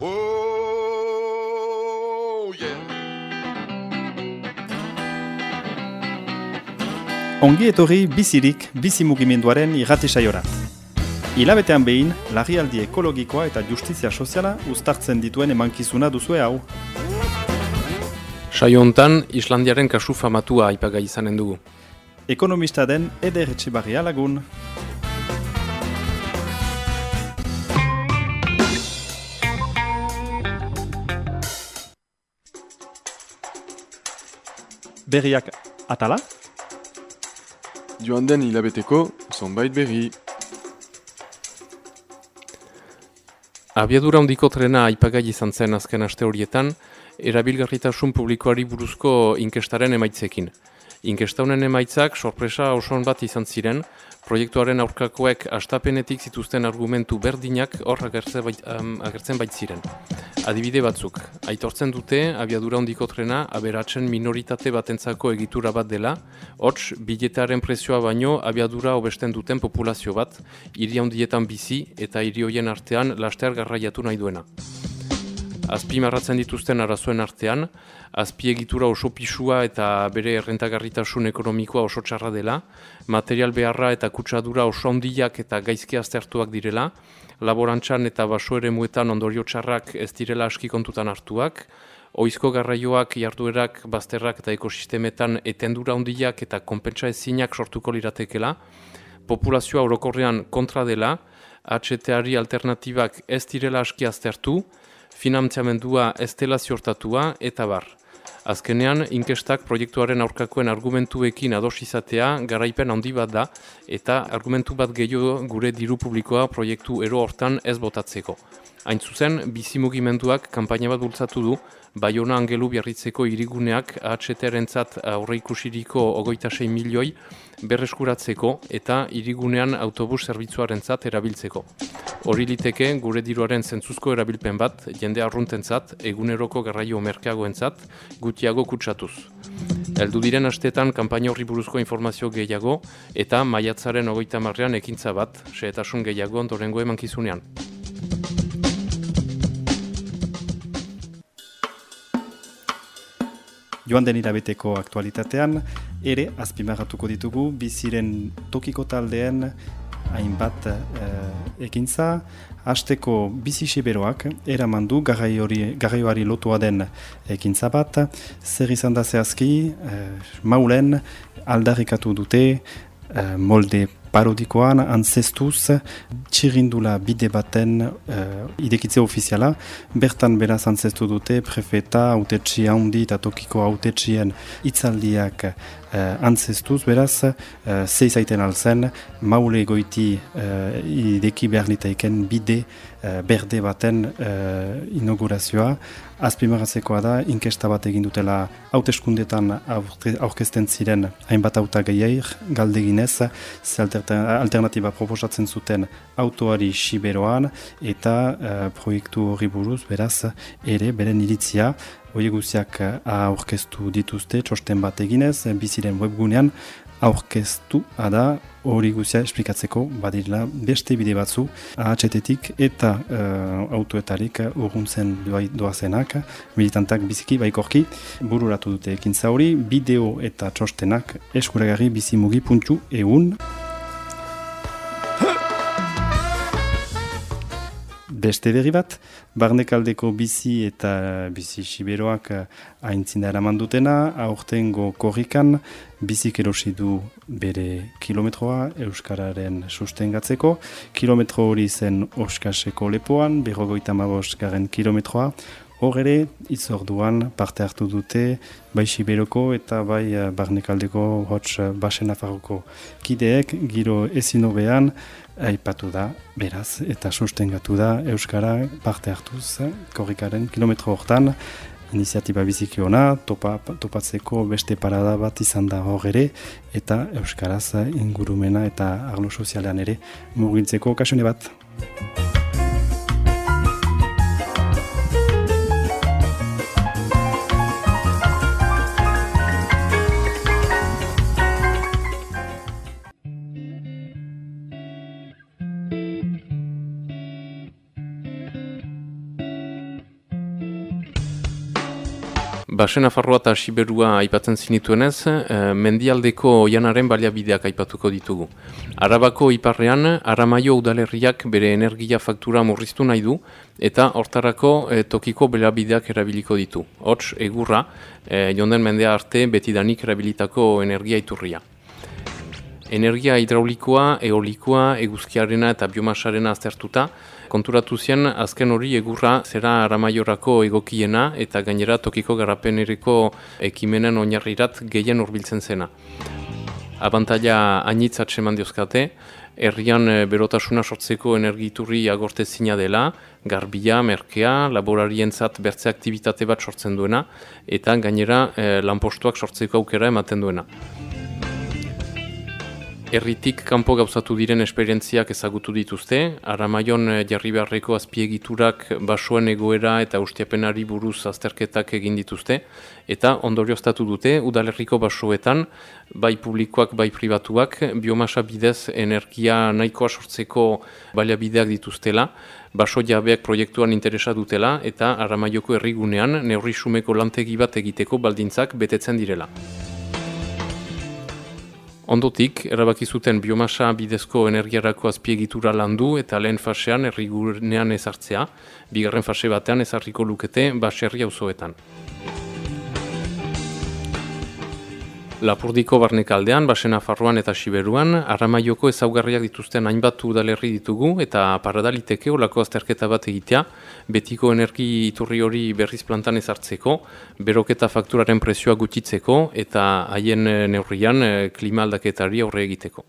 Oh. Ongi etorri bizirik bizi mugimenduaren irrati saiora. Hilabetean behin, larrialdi ekologikoa eta justizia soziala uztartzen dituen emankizuna duzue hau. Saio hontan, Islandiaren kasu famatua aipagai izanen dugu. Ekonomista den Eder Etxibarria lagun. Berriak atala? Joan den hilabeteko, zonbait berri. Abiadura handiko trena aipagai izan zen azken aste horietan, erabilgarritasun publikoari buruzko inkestaren emaitzekin. Inkesta honen emaitzak sorpresa oso bat izan ziren, proiektuaren aurkakoek astapenetik zituzten argumentu berdinak hor agertzen bait, um, agertzen bait ziren. Adibide batzuk, aitortzen dute abiadura handiko trena aberatzen minoritate batentzako egitura bat dela, hots biletaren prezioa baino abiadura hobesten duten populazio bat, hiri handietan bizi eta hiri artean laster garraiatu nahi duena. Azpi marratzen dituzten arazoen artean, azpi egitura oso pisua eta bere errentagarritasun ekonomikoa oso txarra dela, material beharra eta kutsadura oso ondiak eta gaizki aztertuak direla, laborantzan eta baso ere muetan ondorio txarrak ez direla aski kontutan hartuak, oizko garraioak, jarduerak, bazterrak eta ekosistemetan etendura ondiak eta konpentsa ezinak sortuko liratekela, populazioa orokorrean kontra dela, HTA-ari alternatibak ez direla aski aztertu, finanziamendua ez dela ziortatua eta bar. Azkenean, inkestak proiektuaren aurkakoen argumentuekin ados izatea garaipen handi bat da eta argumentu bat gehiago gure diru publikoa proiektu ero hortan ez botatzeko. Hain zuzen, bizimugimenduak kanpaina bat bultzatu du, Baiona Angelu biarritzeko iriguneak AHT-aren zat aurreikusiriko ogoita 6 milioi berreskuratzeko eta irigunean autobus zerbitzuaren zat erabiltzeko. Hori liteke gure diruaren zentzuzko erabilpen bat, jende arrunten zat, eguneroko garraio merkeagoen zat, gutiago kutsatuz. Eldu diren astetan kanpaina horri buruzko informazio gehiago eta maiatzaren ogoita marrean ekintza bat, sehetasun gehiago ondorengo emankizunean. Joan den irabeteko aktualitatean, ere azpimarratuko ditugu biziren tokiko taldeen hainbat eh, ekintza, hasteko bizi siberoak eraman du garraioari lotua den ekintza bat, zer izan da zehazki, eh, maulen aldarrikatu dute eh, molde parodikoan antzestuz txirindula bide baten uh, idekitze ofiziala. Bertan beraz antzestu dute prefeta, autetxi handi eta tokiko autetxien itzaldiak uh, antzestuz. Beraz, uh, zeizaiten alzen, maule goiti uh, ideki behar bide berde baten uh, inaugurazioa. Azpimaratzekoa da, inkesta bat egin dutela hauteskundetan aurkezten ziren hainbat auta gehiair, galdeginez, alternatiba proposatzen zuten autoari siberoan eta uh, proiektu horri buruz, beraz, ere, beren iritzia, hori guziak aurkeztu dituzte, txosten bat eginez, biziren webgunean, aurkeztu ada hori guzia esplikatzeko badirela beste bide batzu ahatxetetik eta uh, autoetarik urruntzen doazenak militantak biziki baikorki bururatu dute ekintza hori bideo eta txostenak eskuragarri bizimugi puntu egun beste berri bat, barnekaldeko bizi eta bizi siberoak haintzina eraman dutena, aurtengo korrikan bizik erosi du bere kilometroa Euskararen sustengatzeko. Kilometro hori zen Oskaseko lepoan, berrogoita mabos garen kilometroa. Hor ere, itzorduan parte hartu dute, bai Siberoko eta bai Barnekaldeko hots basen afarroko kideek, giro ezin hobean, aipatu da, beraz, eta sustengatu da Euskara parte hartuz, korrikaren kilometro hortan, iniziatiba biziki ona, topa, topatzeko beste parada bat izan da hor ere, eta Euskaraz ingurumena eta arlo sozialean ere mugiltzeko okasione bat. Basen afarroa eta siberua aipatzen zinituenez, e, mendialdeko oianaren baliabideak aipatuko ditugu. Arabako iparrean, Aramaio udalerriak bere energia faktura murriztu nahi du, eta hortarako e, tokiko baliabideak erabiliko ditu. Hots, egurra, e, jonden mendea arte betidanik erabilitako energia iturria. Energia hidraulikoa, eolikoa, eguzkiarena eta biomasarena aztertuta, konturatu zien azken hori egurra zera aramaiorako egokiena eta gainera tokiko garapenereko ekimenen oinarrirat gehien urbiltzen zena. Abantaila hainitzat seman diozkate, herrian eh, berotasuna sortzeko energiturri agorte zina dela, garbia, merkea, laborarientzat bertze aktivitate bat sortzen duena, eta gainera eh, lanpostuak sortzeko aukera ematen duena. Erritik kanpo gauzatu diren esperientziak ezagutu dituzte, Aramaion eh, jarri beharreko azpiegiturak basoen egoera eta ustiapenari buruz azterketak egin dituzte, eta ondorioztatu dute, udalerriko basoetan, bai publikoak, bai pribatuak, biomasa bidez energia nahikoa sortzeko baliabideak dituztela, baso jabeak proiektuan interesa dutela, eta Aramaioko errigunean neurri sumeko lantegi bat egiteko baldintzak betetzen direla. Ondotik, erabaki zuten biomasa bidezko energiarako azpiegitura landu eta lehen fasean errigunean ezartzea, bigarren fase batean ezarriko lukete baserri auzoetan. Lapurdiko barnekaldean, basena farroan eta siberuan, aramaioko ezaugarriak dituzten hainbat udalerri ditugu eta paradaliteke olako azterketa bat egitea, betiko energi iturri hori berriz plantan ezartzeko, beroketa fakturaren prezioa gutitzeko eta haien neurrian eh, klima aldaketari aurre egiteko.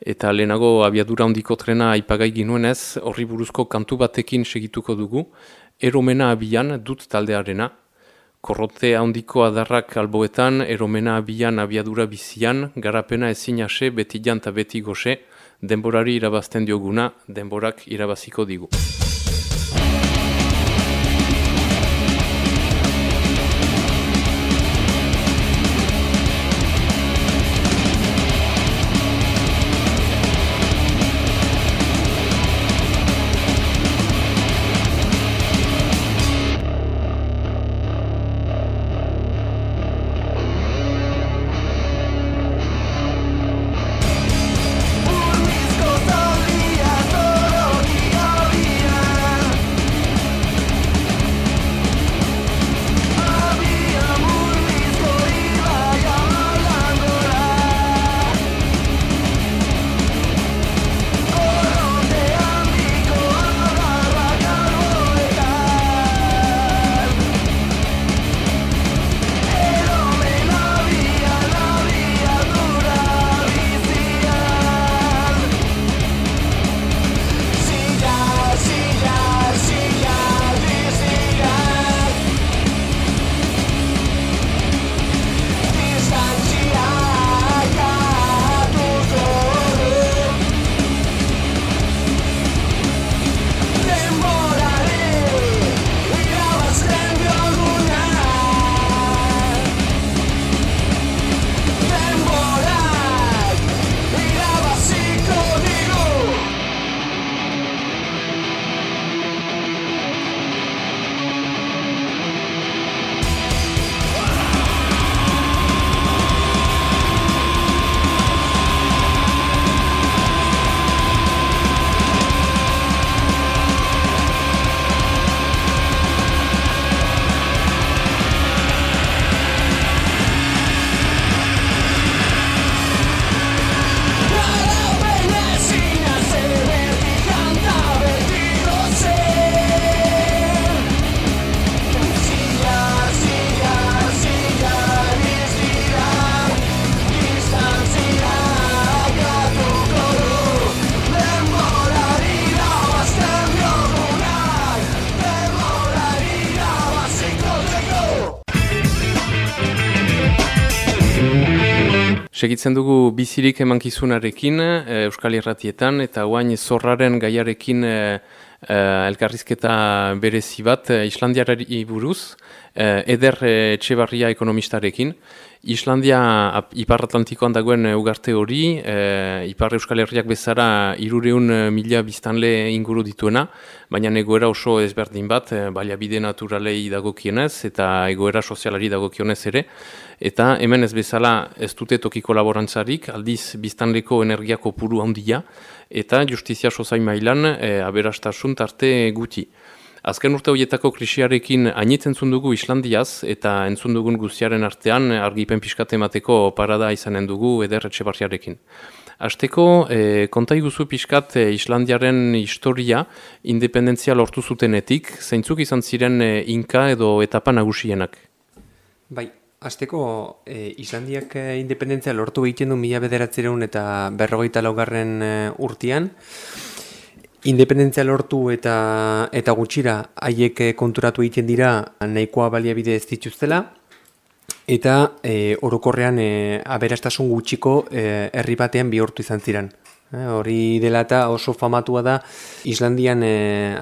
Eta lehenago abiadura handiko trena aipagai ginuenez, horri buruzko kantu batekin segituko dugu, eromena abian dut taldearena. Korrote handiko adarrak alboetan, eromena abian abiadura bizian, garapena ezin ase beti janta beti goxe, denborari irabazten dioguna, denborak irabaziko digu. Segitzen dugu bizirik emankizunarekin e, Euskal Irratietan eta guain zorraren gaiarekin e, uh, elkarrizketa berezi bat Islandiarari buruz, uh, eder uh, etxebarria ekonomistarekin. Islandia Ipar Atlantikoan dagoen ugarte hori, uh, Ipar Euskal Herriak bezala irureun mila biztanle inguru dituena, baina egoera oso ezberdin bat, uh, baliabide naturalei dagokienez eta egoera sozialari dagokionez ere. Eta hemen ez bezala ez dute tokiko laborantzarik, aldiz biztanleko energiako puru handia, eta justizia sozai mailan e, aberastasun tarte guti. Azken urte horietako krisiarekin ainitzen dugu Islandiaz eta entzun dugun guztiaren artean argipen piskate emateko parada izanen dugu eder etxe Azteko, e, konta iguzu piskat e, Islandiaren historia independentzia lortu zutenetik, zeintzuk izan ziren e, inka edo etapa nagusienak? Bai, Azteko, e, Islandiak independentzia lortu egiten du mila bederatzereun eta berrogeita laugarren urtean. Independentzia lortu eta eta gutxira haiek e, konturatu egiten dira nahikoa baliabide ez dituztela. Eta e, orokorrean e, aberastasun gutxiko herri batean bihurtu izan ziren. E, hori dela eta oso famatua da Islandian e,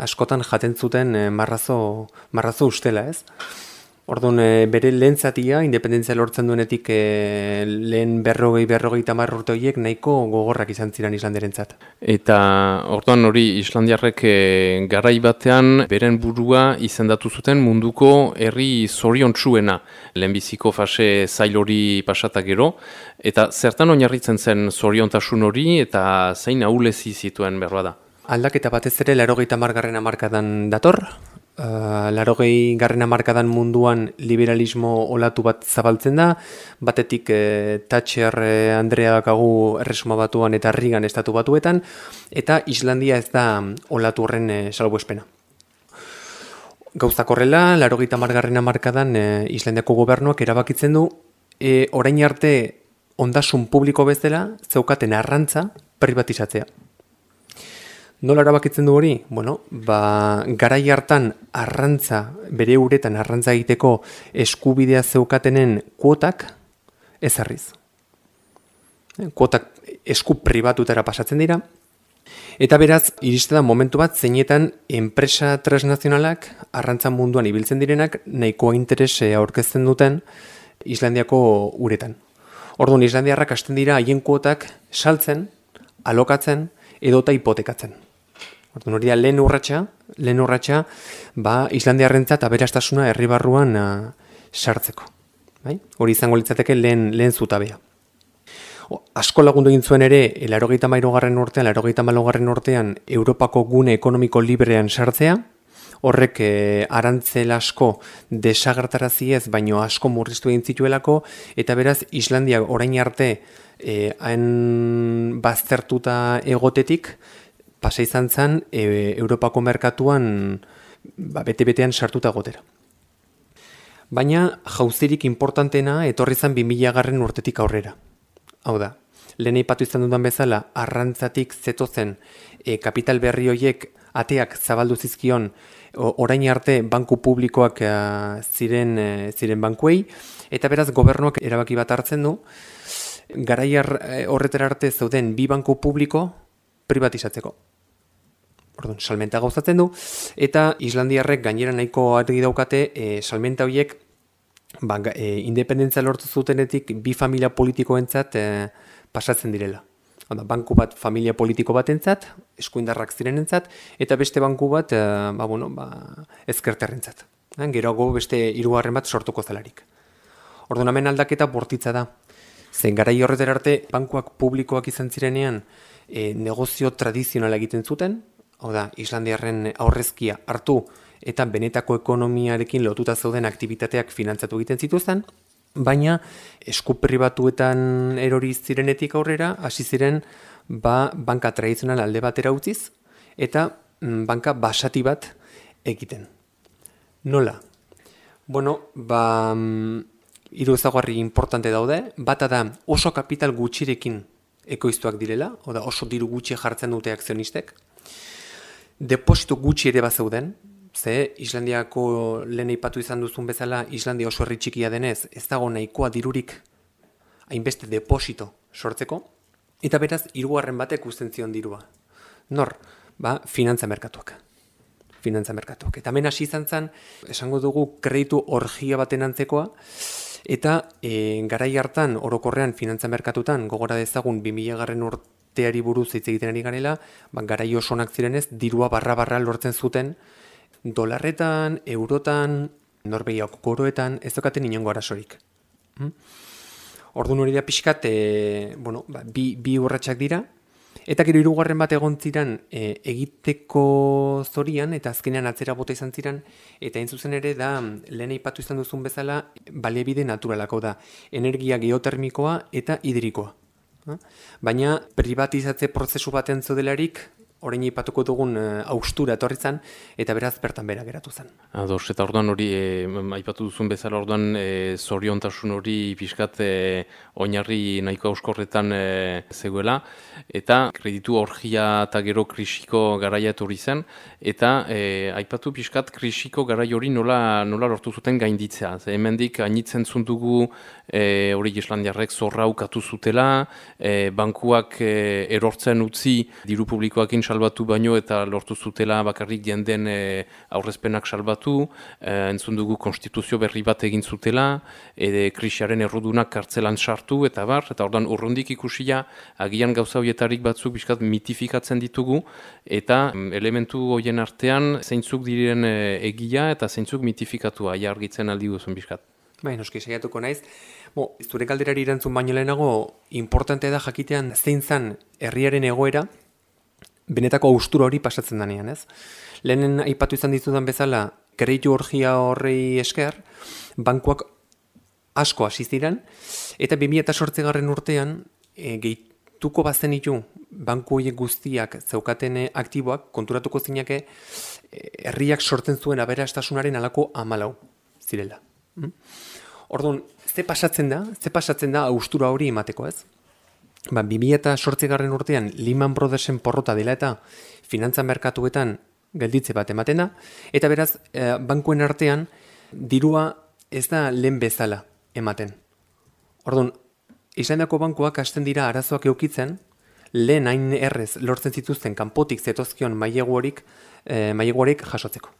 askotan jaten zuten marrazo, marrazo ustela ez. Orduan, e, bere lehen zatia, independentzia lortzen duenetik e, lehen berrogei, berrogei tamar urte horiek nahiko gogorrak izan ziren Islanderen zat. Eta orduan hori Islandiarrek e, garai batean beren burua izendatu zuten munduko herri zorion txuena. Lehenbiziko fase zail hori pasatak gero. Eta zertan oinarritzen zen zoriontasun hori eta zein ahulezi zituen berroa da? Aldaketa batez ere, laro margarren amarkadan dator, Uh, eh, laro gehi garrena markadan munduan liberalismo olatu bat zabaltzen da, batetik uh, Thatcher uh, Andrea dakagu erresuma batuan eta Rigan estatu batuetan, eta Islandia ez da olatu horren uh, salbuespena. Gauzak horrela, laro gehi tamargarrena markadan uh, Islandiako gobernuak erabakitzen du, e, orain arte ondasun publiko bezala zeukaten arrantza privatizatzea. Nola erabakitzen du hori? Bueno, ba, garai hartan arrantza, bere uretan arrantza egiteko eskubidea zeukatenen kuotak ezarriz. Kuotak esku pribatutara pasatzen dira. Eta beraz, iriste da momentu bat zeinetan enpresa transnazionalak arrantza munduan ibiltzen direnak nahikoa interese aurkezten duten Islandiako uretan. Orduan, Islandiarrak hasten dira haien kuotak saltzen, alokatzen edota hipotekatzen. Orduan hori da lehen urratsa, lehen urratsa, ba Islandiarrentzat aberastasuna herri barruan uh, sartzeko. Bai? Hori izango litzateke lehen lehen zutabea. O, asko lagundu egin zuen ere 83garren urtean, 84garren urtean Europako gune ekonomiko librean sartzea. Horrek eh, arantzel asko desagertarazi ez, baino asko murriztu egin zituelako eta beraz Islandia orain arte eh, hain baztertuta egotetik pasa izan zen e, Europako merkatuan ba, bete-betean sartuta gotera. Baina jauzirik importantena etorri zen 2000 garren urtetik aurrera. Hau da, lehen ipatu izan dudan bezala, arrantzatik zetozen e, kapital berri hoiek ateak zabaldu zizkion orain arte banku publikoak e, ziren, e, ziren bankuei, eta beraz gobernuak erabaki bat hartzen du, garai e, horretara arte zeuden bi banku publiko privatizatzeko. Orduan, salmenta gauzatzen du, eta Islandiarrek gainera nahiko argi daukate e, salmenta horiek ba, e, independentza lortu zutenetik bi familia politikoentzat e, pasatzen direla. Oda, banku bat familia politiko batentzat, eskuindarrak zirenentzat, eta beste banku bat e, ba, bueno, ba, ezkerterrentzat. Geroago beste hirugarren bat sortuko zelarik. Orduan, hemen aldaketa bortitza da. Zen gara horretara arte, bankuak publikoak izan zirenean, e, negozio tradizionala egiten zuten, hau da, Islandiarren aurrezkia hartu eta benetako ekonomiarekin lotuta zeuden aktivitateak finantzatu egiten zituzten, baina esku pribatuetan erori zirenetik aurrera, hasi ziren ba, banka tradizional alde batera utziz, eta mm, banka basati bat egiten. Nola? Bueno, ba, mm, hiru ezaguarri importante daude, bata da oso kapital gutxirekin ekoiztuak direla, oda oso diru gutxi jartzen dute akzionistek, deposito gutxi ere bat zeuden, ze Islandiako lehen ipatu izan duzun bezala, Islandia oso herri txikia denez, ez dago nahikoa dirurik hainbeste deposito sortzeko, eta beraz, hirugarren batek usten zion dirua. Nor, ba, finantza merkatuak. finantza merkatuak. Eta hemen hasi izan zen, esango dugu kreditu orgia baten antzekoa, eta e, garai hartan orokorrean finantza merkatutan gogora dezagun 2000 garren urteari buruz hitz egiten ari garela, ba, garai osonak zirenez, dirua barra-barra lortzen zuten dolarretan, eurotan, norbeiak koroetan, ez dokaten inongo arasorik. Hmm? Ordu hori da pixkat, e, bueno, ba, bi, bi urratxak dira, Eta gero irugarren bat egon ziren e, egiteko zorian eta azkenean atzera bota izan ziren eta hain zuzen ere da lehen aipatu izan duzun bezala baliabide naturalako da energia geotermikoa eta hidrikoa. Baina privatizatze prozesu baten zodelarik orain ipatuko dugun uh, austura etorri zen, eta beraz bertan bera geratu zen. Ados, eta orduan hori, e, aipatu duzun bezala orduan, e, zoriontasun hori pixkat e, oinarri nahiko auskorretan e, zegoela, eta kreditu orgia eta gero krisiko garaia etorri zen, eta e, aipatu pixkat krisiko garai hori nola, nola lortu zuten gainditzea. Ze, hemendik hainitzen zundugu e, hori Islandiarrek zorra ukatu zutela, e, bankuak e, erortzen utzi diru publikoakin salbatu baino eta lortu zutela bakarrik jenden e, aurrezpenak salbatu, e, entzun dugu konstituzio berri bat egin zutela, ede krisiaren errudunak kartzelan sartu eta bar, eta ordan urrundik ikusia agian gauza hoietarik batzuk bizkat mitifikatzen ditugu, eta elementu hoien artean zeintzuk diren e, egia eta zeintzuk mitifikatua, ja aldi guzun bizkat. Bai, noski, saiatuko naiz. Bo, zure galderari erantzun baino lehenago, importante da jakitean zein zan herriaren egoera, benetako austura hori pasatzen danean, ez? Lehenen aipatu izan ditudan bezala, kreditu orgia horrei esker, bankuak asko hasi ziren eta 2008 garren urtean, e, gehituko bazen ditu banku horiek guztiak zeukaten e, aktiboak, konturatuko zinake, e, herriak sortzen zuen aberastasunaren alako amalau zirela. Mm? Orduan, ze pasatzen da, ze pasatzen da austura hori emateko, ez? Ba, 2008 garren urtean Lehman Brothersen porrota dela eta finantza merkatuetan gelditze bat ematen da, eta beraz, e, bankuen artean, dirua ez da lehen bezala ematen. Orduan, Islandako bankuak hasten dira arazoak eukitzen, lehen hain errez lortzen zituzten kanpotik zetozkion mailegu horik, e, jasotzeko.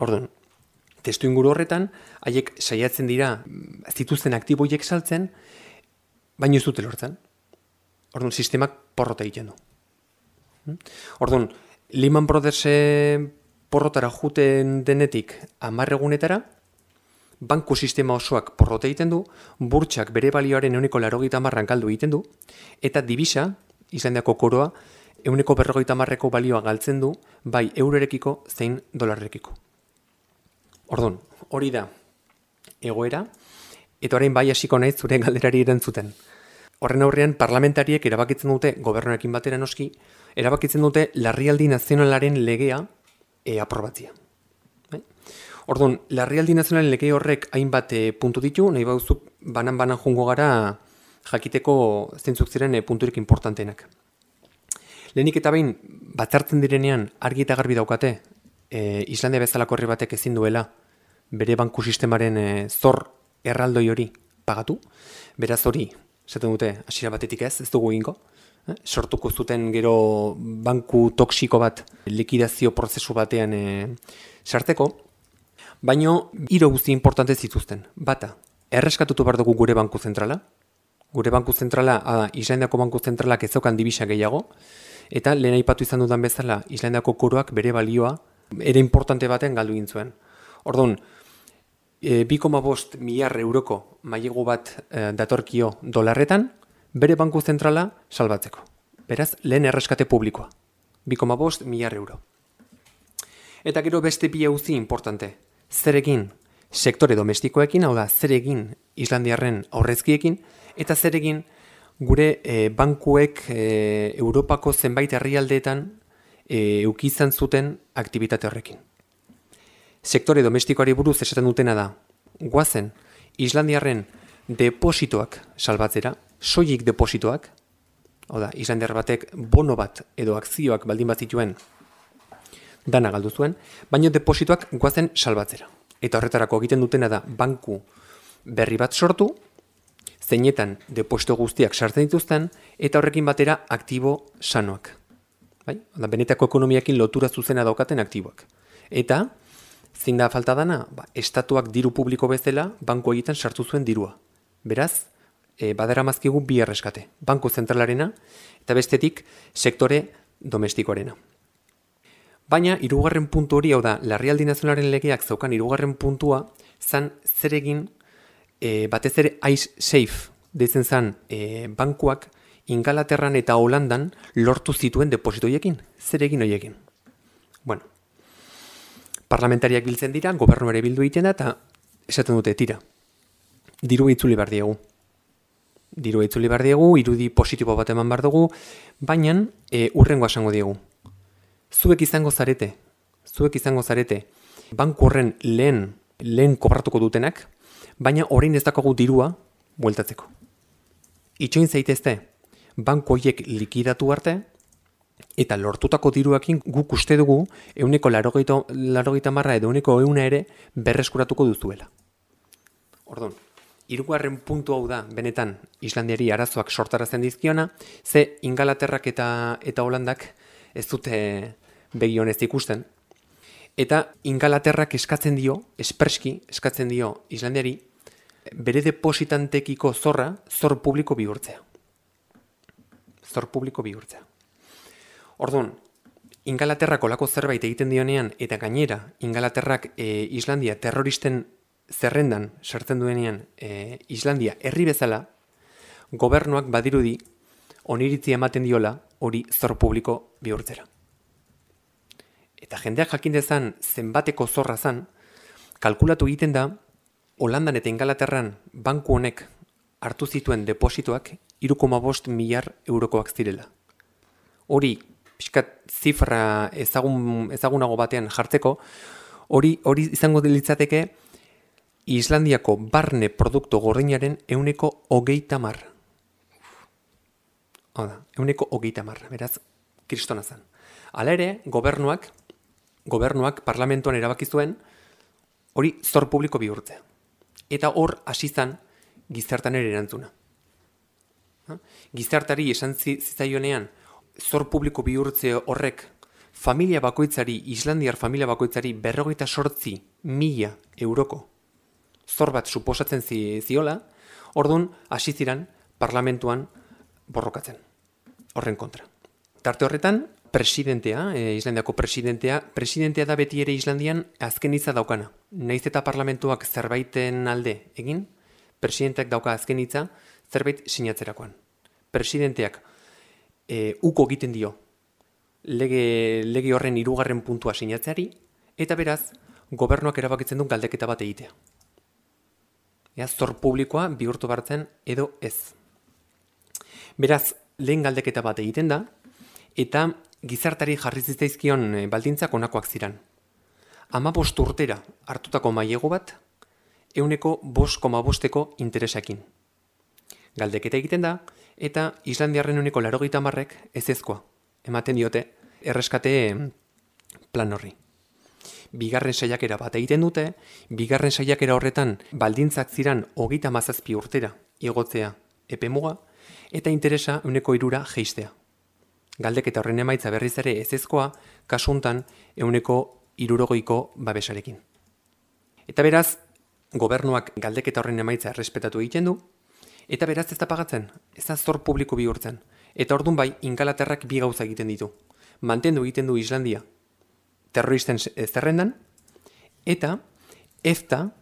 Orduan, testu inguru horretan, haiek saiatzen dira zituzten aktiboiek saltzen, baino ez dute lortzen. Orduan, sistemak porrota egiten du. Orduan, Lehman Brothers porrotara juten denetik amarregunetara, banku sistema osoak porrota egiten du, burtsak bere balioaren euneko larogita marran kaldu egiten du, eta dibisa, izan dako koroa, euneko berrogeita marreko balioa galtzen du, bai eurorekiko zein dolarrekiko. Orduan, hori da egoera, eta orain bai hasiko naiz zure galderari erantzuten. Horren aurrean parlamentariek erabakitzen dute gobernuekin batera noski, erabakitzen dute larrialdi nazionalaren legea e, aprobatzia. Bai? Orduan, larrialdi nazionalen lege horrek hainbat e, puntu ditu, nahi bauzuk banan-banan jungo gara jakiteko zentzuk ziren e, punturik importantenak. Lehenik eta behin, batzartzen direnean argi eta garbi daukate, e, Islandia bezalako herri batek ezin duela bere banku sistemaren e, zor erraldoi hori pagatu, beraz hori esaten dute, hasiera batetik ez, ez dugu ingo. Eh? Sortuko zuten gero banku toksiko bat likidazio prozesu batean e, sarteko. Baino, hiro guzti importante zituzten. Bata, erreskatutu behar dugu gure banku zentrala. Gure banku zentrala, ada, Islandako banku zentralak ez zaukan dibisa gehiago. Eta lehen aipatu izan dudan bezala, Islandako koroak bere balioa ere importante baten galdu gintzuen. Orduan, e, 2,5 miliar euroko mailegu bat e, datorkio dolarretan, bere banku zentrala salbatzeko. Beraz, lehen erreskate publikoa. 2,5 miliar euro. Eta gero beste bi hauzi importante. Zer egin sektore domestikoekin, hau da, zer egin Islandiarren aurrezkiekin, eta zer egin gure e, bankuek e, Europako zenbait herrialdeetan e, eukizan zuten aktivitate horrekin sektore domestikoari buruz esaten dutena da. Guazen, Islandiarren depositoak salbatzera, soilik depositoak, oda, Islandiar batek bono bat edo akzioak baldin bat zituen dana galdu zuen, baino depositoak guazen salbatzera. Eta horretarako egiten dutena da banku berri bat sortu, zeinetan deposito guztiak sartzen dituzten, eta horrekin batera aktibo sanoak. Bai? Oda, benetako ekonomiakin lotura zuzena daukaten aktiboak Eta, zein da falta dana, ba, estatuak diru publiko bezala, banku egiten sartu zuen dirua. Beraz, e, badera mazkigu bi erreskate. Banku zentralarena, eta bestetik, sektore domestikoarena. Baina, irugarren puntu hori, hau da, larrialdi nazionalaren legeak zaukan irugarren puntua, zan zer egin, e, batez ere ice safe, deitzen zan, e, bankuak, Ingalaterran eta Holandan lortu zituen depositoiekin. Zer egin hoiekin? Bueno, parlamentariak biltzen dira, gobernuare bildu egiten da, eta esaten dute, tira, diru itzuli behar diegu. Diru itzuli behar diegu, irudi positibo bat eman behar dugu, baina e, urrengo esango diegu. Zuek izango zarete, zuek izango zarete, banku horren lehen, lehen kobratuko dutenak, baina orain ez dakogu dirua bueltatzeko. Itxoin zaitezte, banku horiek likidatu arte, eta lortutako diruakin guk uste dugu euneko larogeita marra edo euneko euna ere berreskuratuko duzuela. Orduan, irugarren puntu hau da, benetan, Islandiari arazoak sortarazten dizkiona, ze Ingalaterrak eta eta Holandak ez dute begionez ikusten. Eta Ingalaterrak eskatzen dio, espreski eskatzen dio Islandiari, bere depositantekiko zorra, zor publiko bihurtzea. Zor publiko bihurtzea. Orduan, Ingalaterrak olako zerbait egiten dionean, eta gainera, Ingalaterrak e, Islandia terroristen zerrendan sartzen duenean e, Islandia herri bezala, gobernuak badirudi oniritzi ematen diola hori zor publiko bihurtzera. Eta jendeak jakin dezan zenbateko zorra zan, kalkulatu egiten da, Holandan eta Ingalaterran banku honek hartu zituen depositoak 3,5 miliar eurokoak zirela. Hori pixkat zifra ezagun, ezagunago batean jartzeko, hori hori izango dilitzateke Islandiako barne produktu gordinaren euneko hogeita mar. Hala, euneko hogeita mar, beraz, kristona zen. Hala ere, gobernuak, gobernuak parlamentuan erabaki zuen hori zor publiko bihurtzea. Eta hor hasi zen gizartan ere erantzuna. Gizartari esan zitzaionean, zor publiko bihurtze horrek familia bakoitzari, Islandiar familia bakoitzari berrogeita sortzi mila euroko zor bat suposatzen zi, ziola, orduan hasi ziran parlamentuan borrokatzen, horren kontra. Tarte horretan, presidentea, e, Islandiako presidentea, presidentea da beti ere Islandian azken hitza daukana. Naiz eta parlamentuak zerbaiten alde egin, presidenteak dauka azken hitza zerbait sinatzerakoan. Presidenteak e, uko egiten dio lege, lege horren hirugarren puntua sinatzeari, eta beraz, gobernuak erabakitzen du galdeketa bat egitea. Ea, zor publikoa bihurtu bartzen edo ez. Beraz, lehen galdeketa bat egiten da, eta gizartari jarri zitzaizkion eh, baldintzak onakoak ziran. Ama bost urtera hartutako mailego bat, euneko bost koma bosteko interesakin. Galdeketa egiten da, eta Islandiarren uniko larogeita marrek ez ezkoa. Ematen diote, erreskate plan horri. Bigarren saiakera bat egiten dute, bigarren saiakera horretan baldintzak ziran hogeita mazazpi urtera igotzea epemuga, eta interesa uneko irura geistea. Galdeketa horren emaitza berriz ere ez ezkoa, kasuntan euneko irurogoiko babesarekin. Eta beraz, gobernuak galdeketa horren emaitza errespetatu egiten du, Eta beraz ez da pagatzen, ez da zor publiko bihurtzen. Eta ordun bai, Ingalaterrak bi gauza egiten ditu. Mantendu egiten du Islandia terroristen zerrendan, eta EFTA,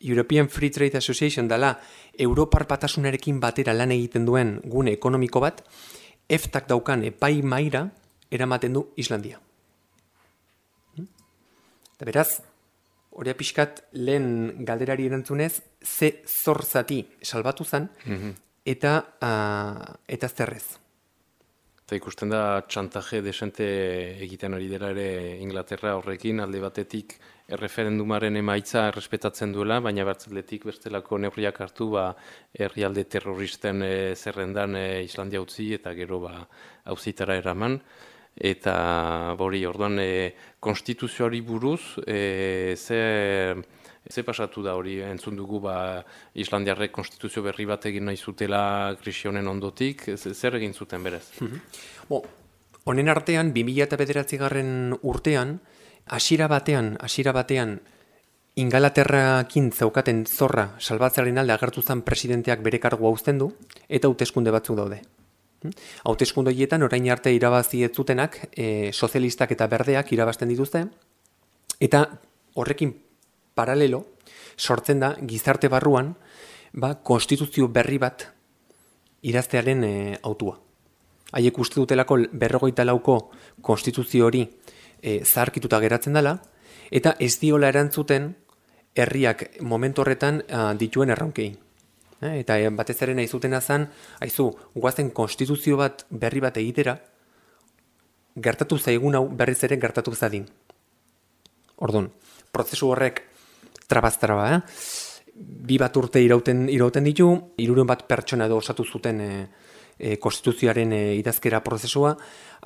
European Free Trade Association dela Europar batasunarekin batera lan egiten duen gune ekonomiko bat, EFTAk daukan epai maira eramaten du Islandia. Hm? Eta beraz, hori pixkat lehen galderari erantzunez, ze zorzati salbatu zen, mhm. eta, uh, eta zerrez. Eta ikusten da txantaje desente egiten ari dela ere Inglaterra horrekin, alde batetik erreferendumaren emaitza errespetatzen duela, baina bertzatletik bestelako neurriak hartu ba, herrialde terroristen e, zerrendan e, Islandia utzi eta gero ba, hauzitara eraman eta bori orduan e, konstituzioari buruz e, ze, ze pasatu da hori entzun dugu ba, Islandiarrek konstituzio berri bat egin nahi zutela krisionen ondotik, zer egin zuten berez? Mhm. Bo, honen artean, 2000 eta bederatzi garren urtean, hasiera batean, hasiera batean, Ingalaterrakin zaukaten zorra salbatzearen alde agertu zen presidenteak bere kargoa uzten du, eta hauteskunde batzuk daude. Hm? Hauteskunde horietan orain arte irabazi ez zutenak, e, sozialistak eta berdeak irabazten dituzte, eta horrekin paralelo sortzen da gizarte barruan ba, konstituzio berri bat iraztearen e, autua. Haiek uste dutelako berrogeita lauko konstituzio hori e, zaharkituta geratzen dela, eta ez diola erantzuten herriak momentu horretan uh, dituen erronkei. Eh, eta e, batez ere nahi zuten azan, haizu, guazen konstituzio bat berri bat egitera, gertatu zaigun hau berriz ere gertatu zadin. Ordun, prozesu horrek trabaztraba, eh? bi bat urte irauten, irauten ditu, iruren bat pertsona edo osatu zuten e, e, konstituzioaren e, idazkera prozesua,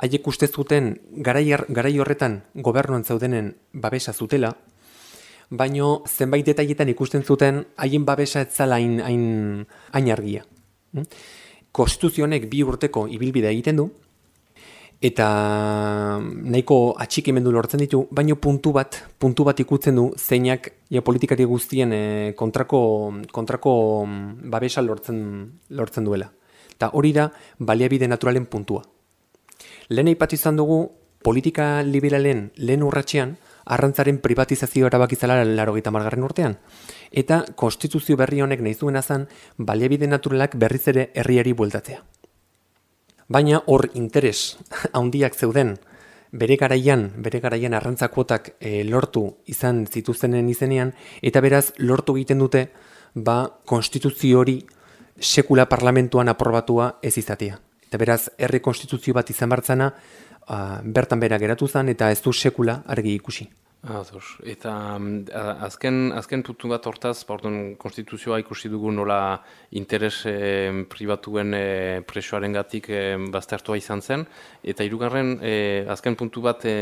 haiek uste zuten garai, garai horretan gobernuan zaudenen babesa zutela, baino zenbait detailetan ikusten zuten haien babesa ez zala hain, hain, hain argia. Hm? Konstituzionek bi urteko ibilbide egiten du, eta nahiko atxikimendu lortzen ditu, baino puntu bat, puntu bat ikutzen du zeinak ja, politikari guztien e, kontrako, kontrako mm, babesa lortzen, lortzen duela. Eta hori da baliabide naturalen puntua. Lehen aipatu izan dugu, politika liberalen lehen urratxean, arrantzaren privatizazio erabakizala laro gita margarren urtean. Eta konstituzio berri honek nahi zuen azan, baliabide naturalak berriz ere herriari bueltatzea. Baina hor interes handiak zeuden, bere garaian, bere garaian arrantzakotak e, lortu izan zituztenen izenean, eta beraz lortu egiten dute, ba, konstituzio hori sekula parlamentuan aprobatua ez izatea. Eta beraz, herri konstituzio bat izan bartzana, bertan bera geratu zen eta ez du sekula argi ikusi. Ados. Eta mm, azken, azken putu bat hortaz, pardon, konstituzioa ikusi dugu nola interes e, pribatuen e, presoaren gatik e, baztertua izan zen. Eta irugarren, e, azken puntu bat e,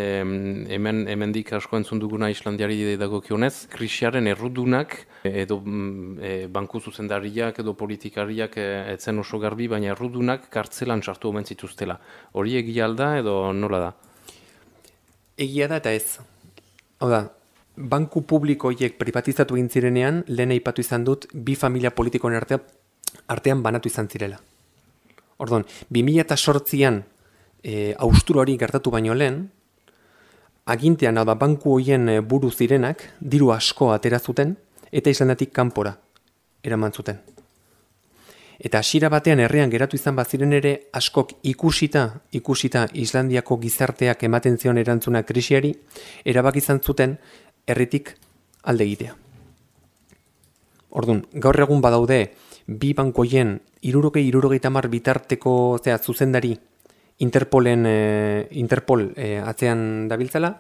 hemen, hemen dik asko entzun duguna Islandiari dago kionez, krisiaren errudunak edo mm, e, banku zuzendariak edo politikariak etzen oso garbi, baina errudunak kartzelan sartu omen zituztela. Hori egia alda edo nola da? Egia da eta ez. Hau da, banku publikoiek privatizatu egin zirenean, lehen aipatu izan dut, bi familia politikoen artean, artean banatu izan zirela. Ordon, 2008an e, austuro hori gertatu baino lehen, agintean, hau da, banku hoien e, buru zirenak, diru asko atera zuten, eta izandatik kanpora eraman zuten. Eta hasiera batean herrian geratu izan baziren ere askok ikusita, ikusita Islandiako gizarteak ematen zion erantzuna krisiari, erabak izan zuten herritik alde egitea. Ordun, gaur egun badaude bi bankoien irurogei irurogei tamar bitarteko zea, zuzendari Interpolen, e, Interpol e, atzean dabiltzala,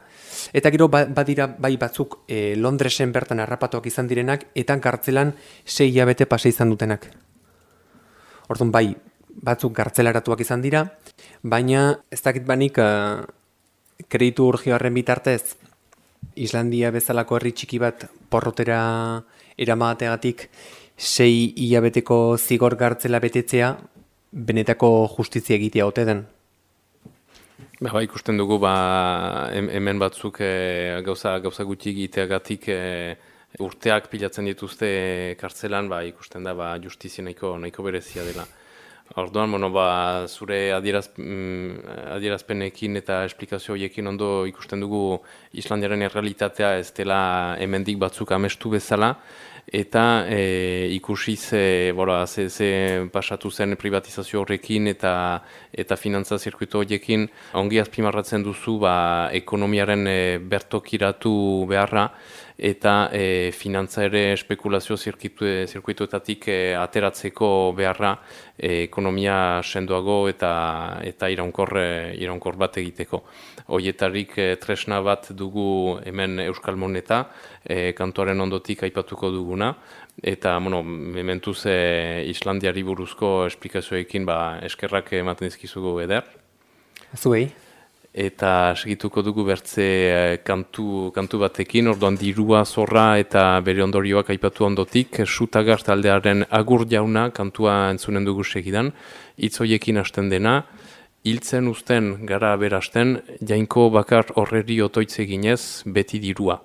eta gero ba, badira bai batzuk e, Londresen bertan harrapatuak izan direnak, eta kartzelan sei hilabete pasa izan dutenak. Orduan bai, batzuk gartzelaratuak izan dira, baina ez dakit banik uh, kreditu urgioaren bitartez Islandia bezalako herri txiki bat porrotera eramategatik sei hilabeteko zigor gartzela betetzea benetako justizia egitea ote den. Ba, ba, ikusten dugu ba, hemen batzuk e, gauza, gauza gutxi egiteagatik e, urteak pilatzen dituzte kartzelan, ba, ikusten da, ba, justizia nahiko, nahiko berezia dela. Orduan, bueno, ba, zure adieraz, mm, adierazpenekin eta esplikazio horiekin ondo ikusten dugu Islandiaren errealitatea ez dela hemendik batzuk amestu bezala, eta e, ikusi ze, bora, ze, ze pasatu zen privatizazio horrekin eta eta finantza zirkuito horiekin ongi azpimarratzen duzu ba, ekonomiaren e, bertokiratu beharra eta e, finantza ere espekulazio zirkuituetatik e, ateratzeko beharra e, ekonomia sendoago eta eta iraunkor, e, iraunkor bat egiteko. Hoietarik e, tresna bat dugu hemen Euskal Moneta, e, kantuaren ondotik aipatuko duguna, eta, bueno, mementuz e, Islandiari buruzko esplikazioekin ba, eskerrak ematen dizkizugu eder. Zuei eta segituko dugu bertze eh, kantu, kantu batekin, orduan dirua, zorra eta bere ondorioak aipatu ondotik, sutagar taldearen agur jauna kantua entzunen dugu segidan, itzoiekin hasten dena, hiltzen uzten gara berasten, jainko bakar horreri otoitze ginez beti dirua.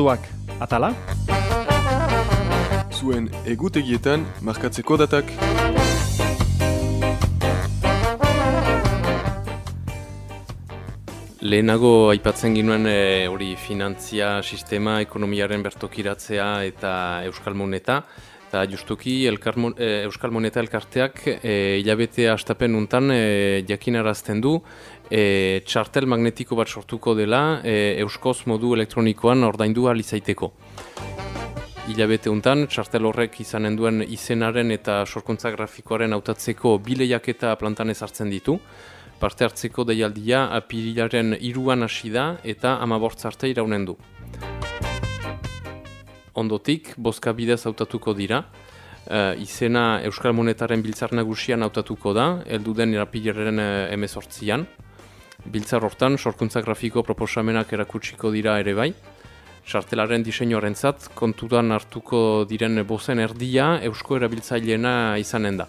Itzorduak, atala? Zuen egutegietan markatzeko datak. Lehenago aipatzen ginuen e, hori finantzia sistema, ekonomiaren bertokiratzea eta Euskal Moneta. Eta justuki Elkar, e, Euskal Moneta elkarteak e, hilabete astapen untan e, jakinarazten du e, txartel magnetiko bat sortuko dela e, Euskoz modu elektronikoan ordaindu alizaiteko. Hilabete untan, txartel horrek izanen duen izenaren eta sorkuntza grafikoaren hautatzeko bileiak eta plantan ezartzen ditu parte hartzeko deialdia apirilaren iruan hasi da eta amabortz arte iraunen du. Ondotik, boska bidez hautatuko dira, uh, izena Euskal Monetaren biltzar nagusian hautatuko da, heldu den irapilaren emezortzian. Biltzar hortan, sorkuntza grafiko proposamenak erakutsiko dira ere bai. Sartelaren diseinuaren zat, kontudan hartuko diren bozen erdia Eusko erabiltzaileena izanen da.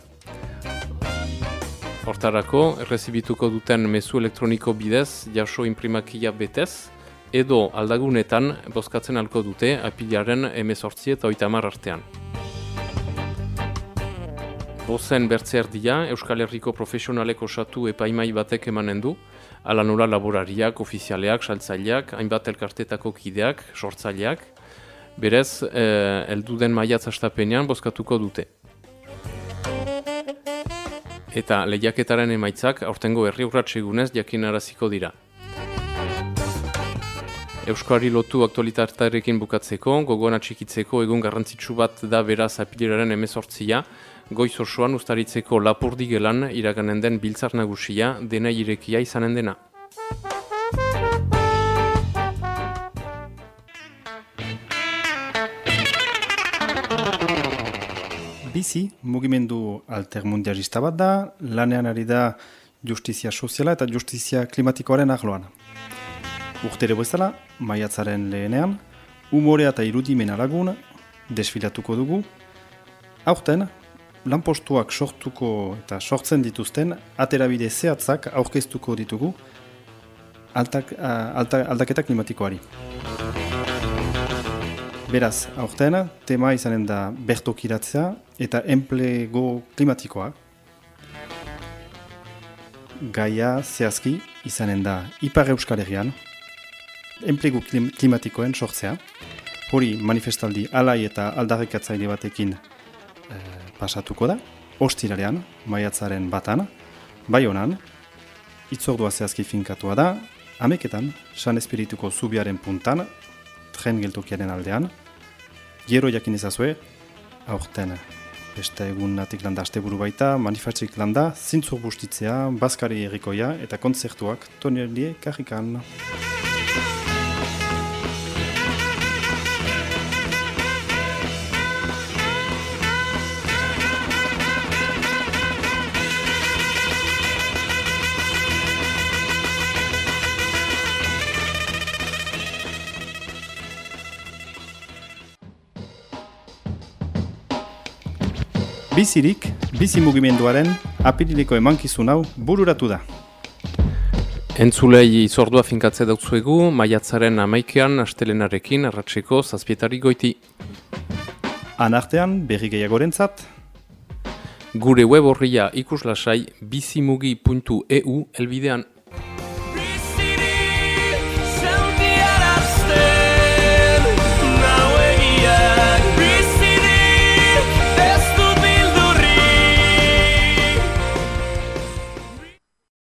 Hortarako, errezibituko duten mezu elektroniko bidez, jaso imprimakia betez, edo aldagunetan bozkatzen alko dute apilaren emezortzi eta oitamar artean. Bozen bertze erdia, Euskal Herriko profesionalek osatu epaimai batek emanen du, ala nola laborariak, ofizialeak, saltzaileak, hainbat elkartetako kideak, sortzaileak, berez, eh, elduden maiatz astapenean bozkatuko dute eta lehiaketaren emaitzak aurtengo herri urratsegunez jakinaraziko dira. Euskari lotu aktualitatearekin bukatzeko, gogoan atxikitzeko egun garrantzitsu bat da beraz apiliraren emezortzia, goiz osoan ustaritzeko lapurdi gelan iraganen den biltzar nagusia dena irekia izanen dena. Bizi, mugimendu altermundialista bat da, lanean ari da justizia soziala eta justizia klimatikoaren ahloan. Urtere bezala, maiatzaren lehenean, umorea eta irudimen lagun desfilatuko dugu. Aurten, lanpostuak sortuko eta sortzen dituzten aterabide zehatzak aurkeztuko ditugu altak, alta, aldaketa klimatikoari. Beraz, aurten, tema izanen da bertokiratzea eta enplego klimatikoa. Gaia zehazki izanen da Ipar Euskal Herrian, enplegu klimatikoen sortzea. Hori manifestaldi alai eta aldarrekatzaile batekin eh, pasatuko da. Ostirarean, maiatzaren batan, bai honan, itzordua zehazki finkatua da, ameketan, san espirituko zubiaren puntan, tren geltokiaren aldean, gero jakin ezazue, aurten beste egun natik landa asteburu baita, manifestik landa, zintzur bustitzea, bazkari errikoia eta kontzertuak tonielie karrikan. Bizirik, bizi mugimenduaren apiriliko emankizun hau bururatu da. Entzulei izordua finkatze dautzuegu, maiatzaren amaikean astelenarekin arratseko zazpietari goiti. Anartean, berri gehiagorentzat, Gure web horria ikuslasai bizimugi.eu elbidean.